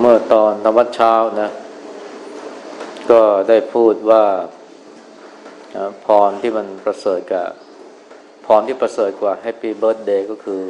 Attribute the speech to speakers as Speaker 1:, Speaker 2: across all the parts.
Speaker 1: เมื่อตอนธรรมวัดเช้านะ ก็ได้พูดว่าพรที่มันประเสริฐกับพรที่ประเสริฐกว่า Happy Birthday ก็คือ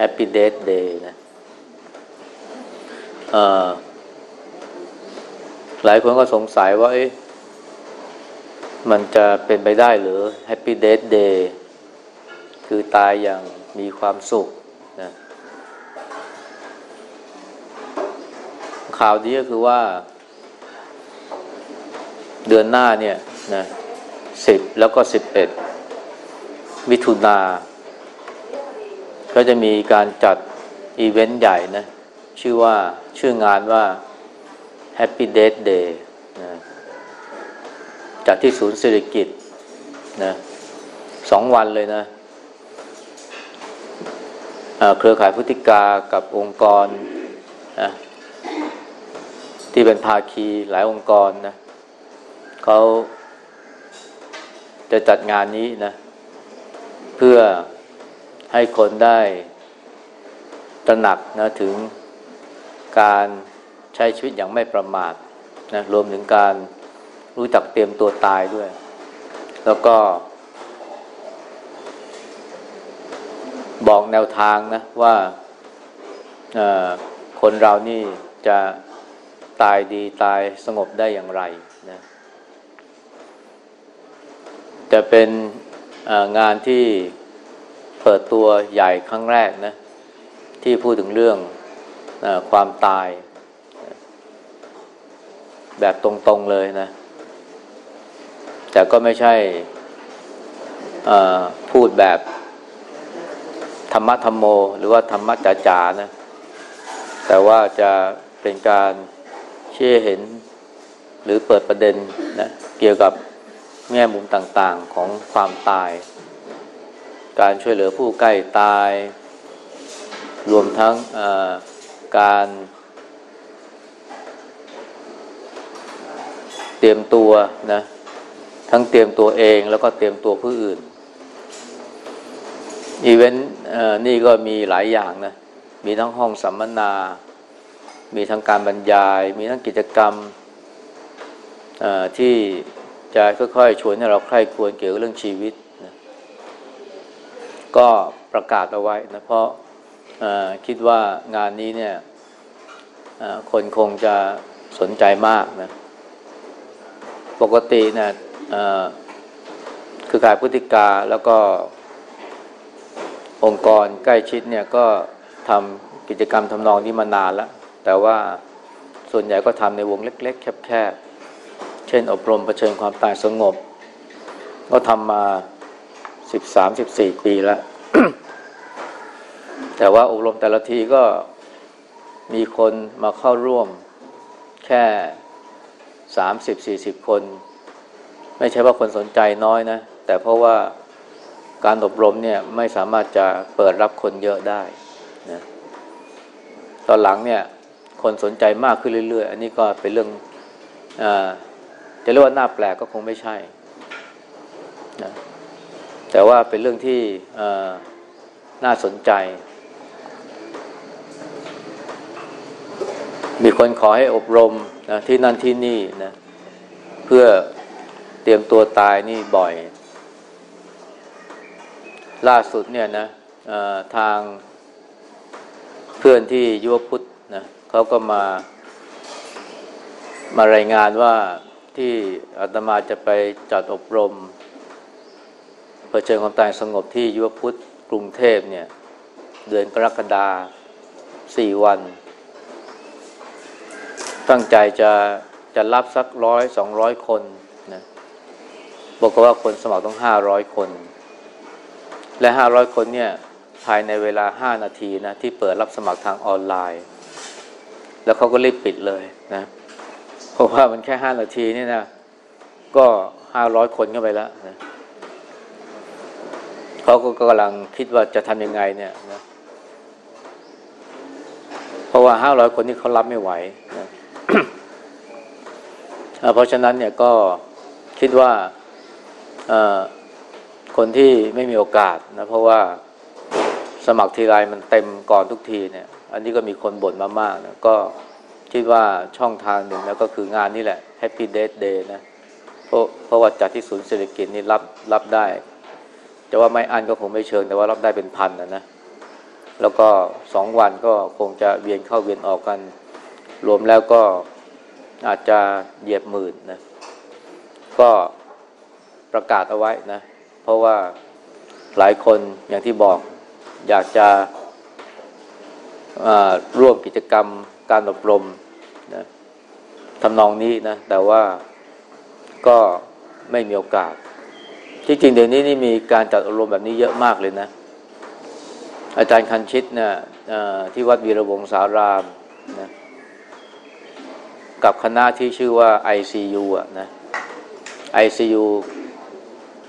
Speaker 1: Happy Death Day นะหลายคนก็สงสัยว่าเอ๊ะมันจะเป็นไปได้หรือ Happy Death Day คือตายอย่างมีความสุขนะ ข่าวดีก็คือว่า เดือนหน้าเนี่ยนะสิบแล้วก็สิบเอ็ดมิถุนา ก็จะมีการจัดอีเวนต์ใหญ่นะ ชื่อว่าชื่องานว่า Happy d a t h Day นะจัดที่ศูนย์เศรษฐกิจนะสองวันเลยนะเครือข่ายพุทธิกากับองค์กรนะ ที่เป็นภาคีหลายองค์กรนะเขาจะจัดงานนี้นะ เพื่อให้คนได้ตระหนักนะถึงการใช้ชีวิตอย่างไม่ประมาทนะรวมถึงการรู้จักเตรียมตัวตายด้วย แล้วก็ บอกแนวทางนะว่าคนเรานี่จะ ตายดีตายสงบได้อย่างไรนะจะเป็นงานที่เปิดตัวใหญ่ครั้งแรกนะที่พูดถึงเรื่องอความตาย แบบตรงๆเลยนะ แต่ก็ไม่ใช่พูดแบบธรรมะธรรมโม หรือว่าธรรมะจ๋าจ๋าๆนะ แต่ว่าจะเป็นการ ชื่อเห็นหรือเปิดประเด็นนะเกี่ยวกับแง่มุมต่างๆของความตาย การช่วยเหลือผู้ใกล้ตาย รวมทั้งการเตรียมตัวนะทั้งเตรียมตัวเองแล้วก็เตรียมตัวผู้อื่น อีเวนต์นี่ก็มีหลายอย่างนะ มีทั้งห้องสัมมนา มีทั้งการบรรยาย มีทั้งกิจกรรมที่จะค่อยๆ ชวนให้เราใคร่ควรเกี่ยวกับเรื่องชีวิตนะก็ประกาศเอาไว้นะเพราะคิดว่างานนี้เนี่ยคนคงจะสนใจมากนะปกติเนี่ยคือการพฤติกาแล้วก็องค์กรใกล้ชิดเนี่ยก็ทำกิจกรรมทำนองนี้มานานแล้ว แต่ว่าส่วนใหญ่ก็ทำในวงเล็ก ๆ แคบๆ เช่นอบรมเผชิญความตายสงบ ก็ทำมาสิบสามสิบสี่ปีแล้ว แต่ว่าอบรมแต่ละทีก็มีคนมาเข้าร่วมแค่สามสิบสี่สิบคน ไม่ใช่ว่าคนสนใจน้อยนะ แต่เพราะว่าการอบรมเนี่ยไม่สามารถจะเปิดรับคนเยอะได้นะตอนหลังเนี่ย คนสนใจมากขึ้นเรื่อย ๆ อันนี้ก็เป็นเรื่องอจะเรียกว่าน่าแปลกก็คงไม่ใช่นะแต่ว่าเป็นเรื่องที่น่าสนใจ มีคนขอให้อบรมนะที่นั่นที่นี่นะเพื่อเตรียมตัวตายนี่บ่อย ล่าสุดเนี่ยนะทางเพื่อนที่ยุวพุทธนะ เขาก็มามารายงานว่าที่อาตมาจะไปจัดอบรมเผชิญความตายสงบที่ยุวพุทธกรุงเทพเนี่ย เดือนกรกฎาสี่วัน ตั้งใจจะจะรับสักร้อยสองร้อยคนนะบอกว่าคนสมัครต้องห้าร้อยคน และห้าร้อยคนเนี่ย ภายในเวลาห้านาทีนะ ที่เปิดรับสมัครทางออนไลน์ แล้วเขาก็รีบปิดเลยนะ เพราะว่ามันแค่ห้านาทีนี่นะ ก็ห้าร้อยคนเข้าไปแล้วนะเขาก็กำลังคิดว่าจะทำยังไงเนี่ยนะ เพราะว่าห้าร้อยคนนี่เขารับไม่ไหวนะอ่าเพราะฉะนั้นเนี่ยก็คิดว่าคนที่ไม่มีโอกาสนะ เพราะว่าสมัครทีไรมันเต็มก่อนทุกทีเนี่ย อันนี้ก็มีคนบ่นมามากนะก็คิดว่าช่องทางหนึ่งแล้วก็คืองานนี่แหละ Happy Death Day นะเพราะเพราะว่าจัดที่ศูนย์เศรษฐกิจนี่รับรับได้จะว่าไม่อันก็คงไม่เชิงแต่ว่ารับได้เป็นพันนะนะแล้วก็สองวันก็คงจะเวียนเข้าเวียนออกกัน รวมแล้วก็อาจจะเหยียบหมื่นนะก็ประกาศเอาไว้นะ เพราะว่าหลายคนอย่างที่บอกอยากจะ ร่วมกิจกรรมการอบรมนะทำนองนี้นะ แต่ว่าก็ไม่มีโอกาส ที่จริงเดี๋ยวนี้นี่มีการจัดอบรมแบบนี้เยอะมากเลยนะ อาจารย์คันชิตเนะี่ยที่วัดวีระวงสารามนะกับคณะที่ชื่อว่า ICU อะนะ ICU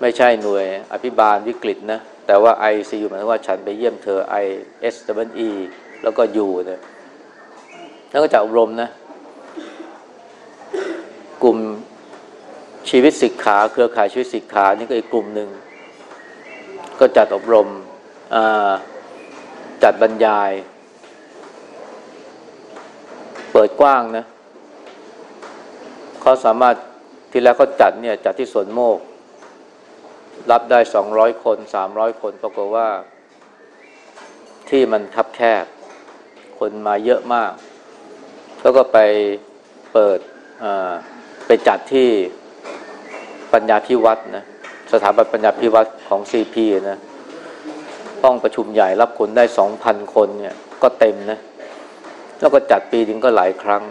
Speaker 1: ไม่ใช่หน่วยอภิบาลวิกฤตนะ แต่ว่า ICU หมายถึงว่าฉันไปเยี่ยมเธอ I S W E แล้วก็ U นะแล้วก็จะอบรมนะ กลุ่มชีวิตสิกขา เครือข่ายชีวิตสิกขานี่ก็อีกกลุ่มหนึ่ง ก็จัดอบรมจัดบรรยาย เปิดกว้างนะเขาสามารถที่แล้วก็จัดเนี่ยจัดที่สวนโมก รับได้สองร้อยคนสามร้อยคน ปรากฏว่าที่มันคับแคบ คนมาเยอะมาก แล้วก็ไปเปิดไปจัดที่ปัญญาพิวัตรนะสถาบันปัญญาพิวัตรของซีพีนะห้องประชุมใหญ่รับคนได้สองพันคนเนี่ย ก็เต็มนะ แล้วก็จัดปีนึงก็หลายครั้ง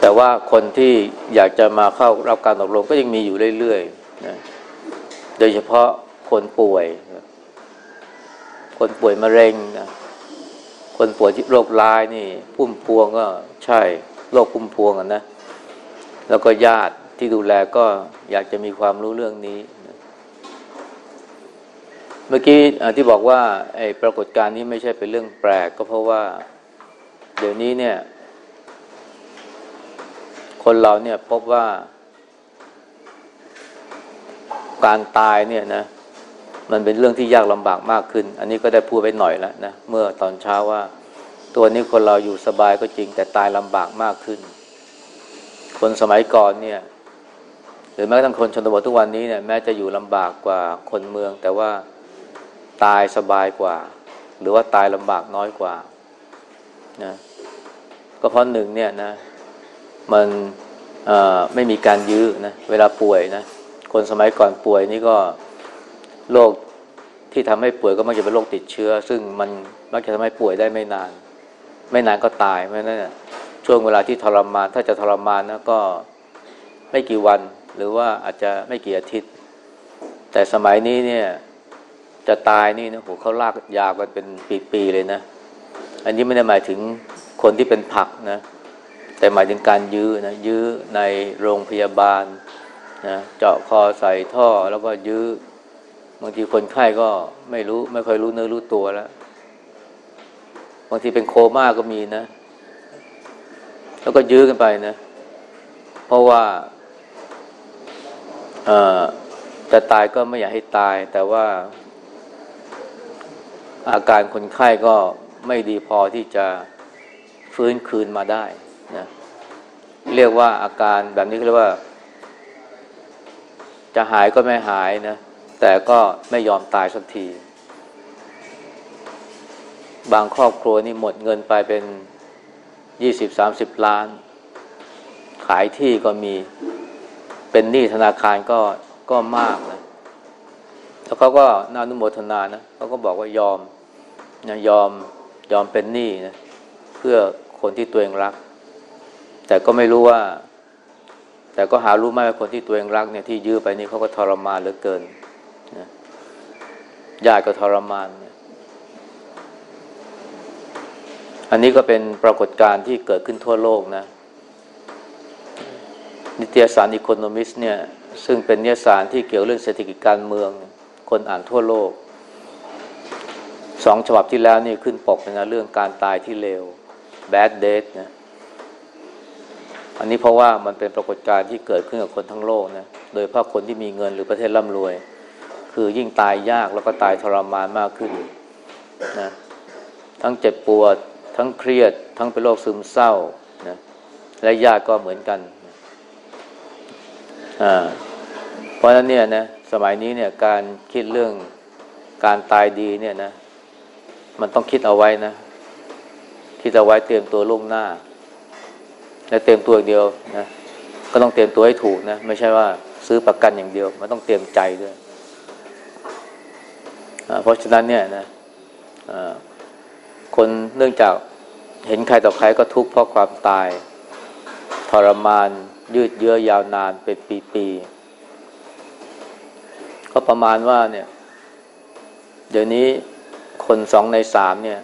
Speaker 1: แต่ว่าคนที่อยากจะมาเข้ารับการอบรมก็ยังมีอยู่เรื่อยๆนะโดยเฉพาะคนป่วย คนป่วยมะเร็งนะคนป่วยโรคร้ายนี่พุ่มพวงก็ใช่โรคพุ่มพวงอะนะ แล้วก็ญาติที่ดูแลก็อยากจะมีความรู้เรื่องนี้ เมื่อกี้ที่บอกว่าไอ้ปรากฏการณ์นี้ไม่ใช่เป็นเรื่องแปลก ก็เพราะว่า เดี๋ยวนี้เนี่ย คนเราเนี่ยพบว่า การตายเนี่ยนะ มันเป็นเรื่องที่ยากลำบากมากขึ้น อันนี้ก็ได้พูดไปหน่อยแล้วนะเมื่อตอนเช้าว่า ตัวนี้คนเราอยู่สบายก็จริงแต่ตายลำบากมากขึ้น คนสมัยก่อนเนี่ยหรือแม้กระทั่งคนชนบททุกวันนี้เนี่ยแม้จะอยู่ลำบากกว่าคนเมือง แต่ว่าตายสบายกว่า หรือว่าตายลำบากน้อยกว่านะก็เพราะหนึ่งเนี่ยนะมันไม่มีการยื้อนะเวลาป่วยนะคนสมัยก่อนป่วยนี่ก็ โรคที่ทำให้ป่วยก็มักจะเป็นโรคติดเชื้อ ซึ่งมันมักจะทำให้ป่วยได้ไม่นาน ไม่นานก็ตายเพราะนั้นช่วงเวลาที่ทรมาน ถ้าจะทรมานนะก็ไม่กี่วัน หรือว่าอาจจะไม่กี่อาทิตย์ แต่สมัยนี้เนี่ยจะตายนี่นะโหเขาลากยาวกันเป็นปีๆเลยนะ อันนี้ไม่ได้หมายถึงคนที่เป็นผักนะ แต่หมายถึงการยื้อนะยื้อในโรงพยาบาลนะเจาะคอใส่ท่อแล้วก็ยื้อ บางทีคนไข้ก็ไม่รู้ ไม่ค่อยรู้เนื้อรู้ตัวแล้วบางทีเป็นโคม่าก็มีนะ แล้วก็ยื้อกันไปนะ เพราะว่าจะตายก็ไม่อยากให้ตาย แต่ว่า อาการคนไข้ก็ไม่ดีพอที่จะฟื้นคืนมาได้นะเรียกว่าอาการแบบนี้เรียกว่า จะหายก็ไม่หายนะ แต่ก็ไม่ยอมตายสักที บางครอบครัวนี่หมดเงินไปเป็นยี่สิบสามสิบล้าน ขายที่ก็มีเป็นหนี้ธนาคารก็ก็มากนะแล้วเขาก็นานุโมทนานะเขาก็บอกว่ายอมนะยอมยอมเป็นหนี้นะเพื่อคนที่ตัวเองรัก แต่ก็ไม่รู้ว่า แต่ก็หารู้ไหมว่าคนที่ตัวเองรักเนี่ยที่ยื้อไปนี่เขาก็ทรมานเหลือเกิน ญาติก็ทรมาน อันนี้ก็เป็นปรากฏการณ์ที่เกิดขึ้นทั่วโลกนะ นิตยสารอีโคโนมิสเนี่ย ซึ่งเป็นนิตยสารที่เกี่ยวเรื่องเศรษฐกิจการเมือง คนอ่านทั่วโลก สองฉบับที่แล้วนี่ขึ้นปกนะเรื่องการตายที่เลว bad death นะอันนี้เพราะว่ามันเป็นปรากฏการณ์ที่เกิดขึ้นกับคนทั้งโลกนะ โดยเฉพาะคนที่มีเงินหรือประเทศร่ำรวย คือยิ่งตายยากแล้วก็ตายทรมานมากขึ้นนะทั้งเจ็บปวด ทั้งเครียด ทั้งเป็นโรคซึมเศร้านะและญาติก็เหมือนกันอ่าเพราะฉะนั้นเนี่ยนะสมัยนี้เนี่ยการคิดเรื่องการตายดีเนี่ยนะ มันต้องคิดเอาไว้นะคิดเอาไว้เตรียมตัวล่วงหน้า และเตรียมตัวอย่างเดียวนะก็ต้องเตรียมตัวให้ถูกนะ ไม่ใช่ว่าซื้อประกันอย่างเดียว มันต้องเตรียมใจด้วย เพราะฉะนั้นเนี่ยนะคนเนื่องจากเห็นใครต่อใครก็ทุกข์เพราะความตาย ทรมานยืดเยื้อยาวนานเป็นปีๆก็ประมาณว่าเนี่ย เดี๋ยวนี้คนสองในสามเนี่ย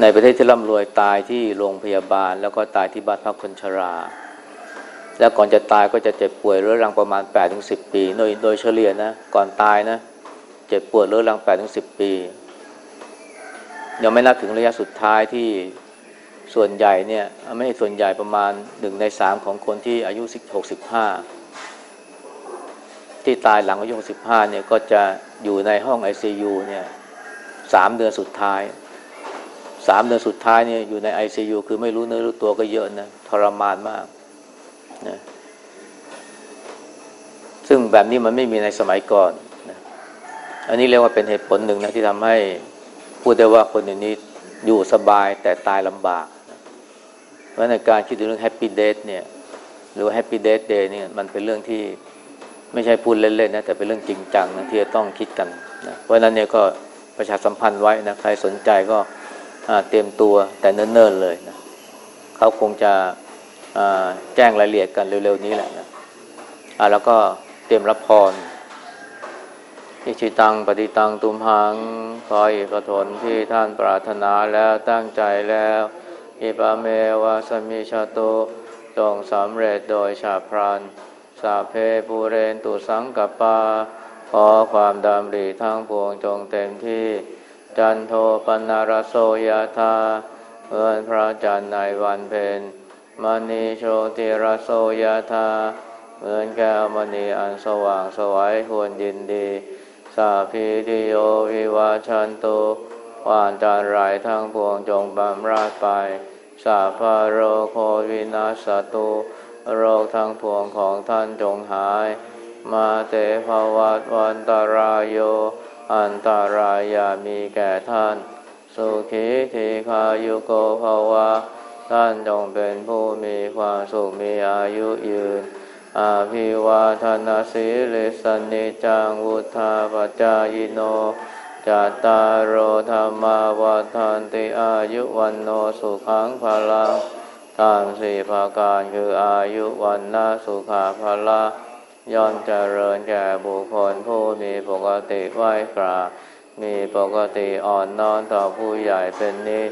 Speaker 1: ในประเทศที่ร่ำรวยตายที่โรงพยาบาล แล้วก็ตายที่บ้านพักคนชรา แล้วก่อนจะตายก็จะเจ็บป่วยเรื้อรังประมาณ8ปถึงสิปี โดยโดยเฉลี่ยนะ ก่อนตายนะ เจ็บปวดเรื้อรัง8ปดถึงสิบปี ยังไม่นับถึงระยะสุดท้ายที่ส่วนใหญ่เนี่ยไม่ส่วนใหญ่ประมาณหนึ่งในสามของคนที่อายุสิบหกสิบห้าที่ตายหลังอายุหกสิบห้าเนี่ยก็จะอยู่ในห้อง ICU เนี่ยสามเดือนสุดท้ายสามเดือนสุดท้ายเนี่ยอยู่ใน ICU คือไม่รู้เนื้อรู้ตัวก็เยอะนะทรมานมากนะซึ่งแบบนี้มันไม่มีในสมัยก่อน อันนี้เรียกว่าเป็นเหตุผลหนึ่งนะที่ทำให้พูดได้ว่าคนอย่างนี้อยู่สบายแต่ตายลำบากเพราะในการคิดถึงเรื่อง Happy Death เนี่ยหรือว่า Happy Death Day เนี่ยมันเป็นเรื่องที่ไม่ใช่พูดเล่นๆนะแต่เป็นเรื่องจริงจังนะที่จะต้องคิดกันนะเพราะนั้นเนี่ยก็ประชาสัมพันธ์ไว้นะใครสนใจก็เตรียมตัวแต่เนิ่นๆเลยนะเขาคงจะแจ้งรายละเอียดกันเร็วๆนี้แหละนะแล้วก็เตรียมรับพร อิชิตังปฏิตังตุมหังขออิกถนที่ท่านปรารถนาแล้วตั้งใจแล้วอิปะเมวะสมิชาโตจงสำเร็จโดยชาพรานสาเพปูเรนตุสังกปา ขอความดำริทั้งปวงจงเต็มที่ จันโทปนารโสยธาเอินพระจันทร์ในวันเพ็ญมณีโชติรโสยธาเหมือนแก้วมณีอันสว่างสวัยควรยินดี สาพีติโยวิวาชันโตวานจารไรทั้งปวงจงบำราดไปสาพาโรโควินาสตุโรคทั้งปวงของท่านจงหาย มาเตภวัตวันตารายโย อันตารายามีแก่ท่าน สุขีทีคายุโกภาวะ ท่านจงเป็นผู้มีความสุขมีอายุยืน อาภิวาทนาสีลิสนิจังวุธาปจายโนจัตตารโธรรมาวัฏันติอายุวันโนสุขังภาลังทางสี่ภาการคืออายุวันนาสุขาภาละย่อมเจริญแก่บุคคลผู้มีปกติไหวกรามีปกติอ่อนน้อมต่อผู้ใหญ่เป็นนิส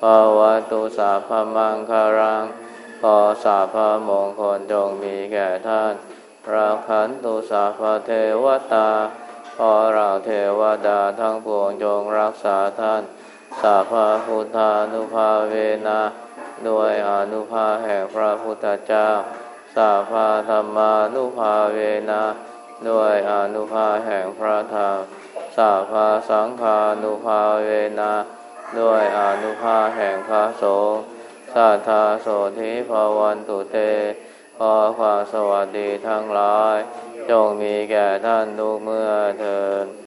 Speaker 1: ภาวะตุสาพมังคารัง ขอสาพมงคลจงมีแก่ท่านราคันตุสาพเทวตาขอเราเทวดาทั้งปวงจงรักษาท่าน สาพาพุทธานุภาเวนะด้วยอนุภาแห่งพระพุทธเจ้า สาพาธรรมานุภาเวนะด้วยอนุภาแห่งพระธรรม สาพาสังฆานุภาเวนะด้วยอนุภาแห่งพระสงฆ์ สัทธาโสธิภาวันตุเตขอความสวัสดีทั้งหลาย จงมีแก่ท่านทุกเมื่อเทิน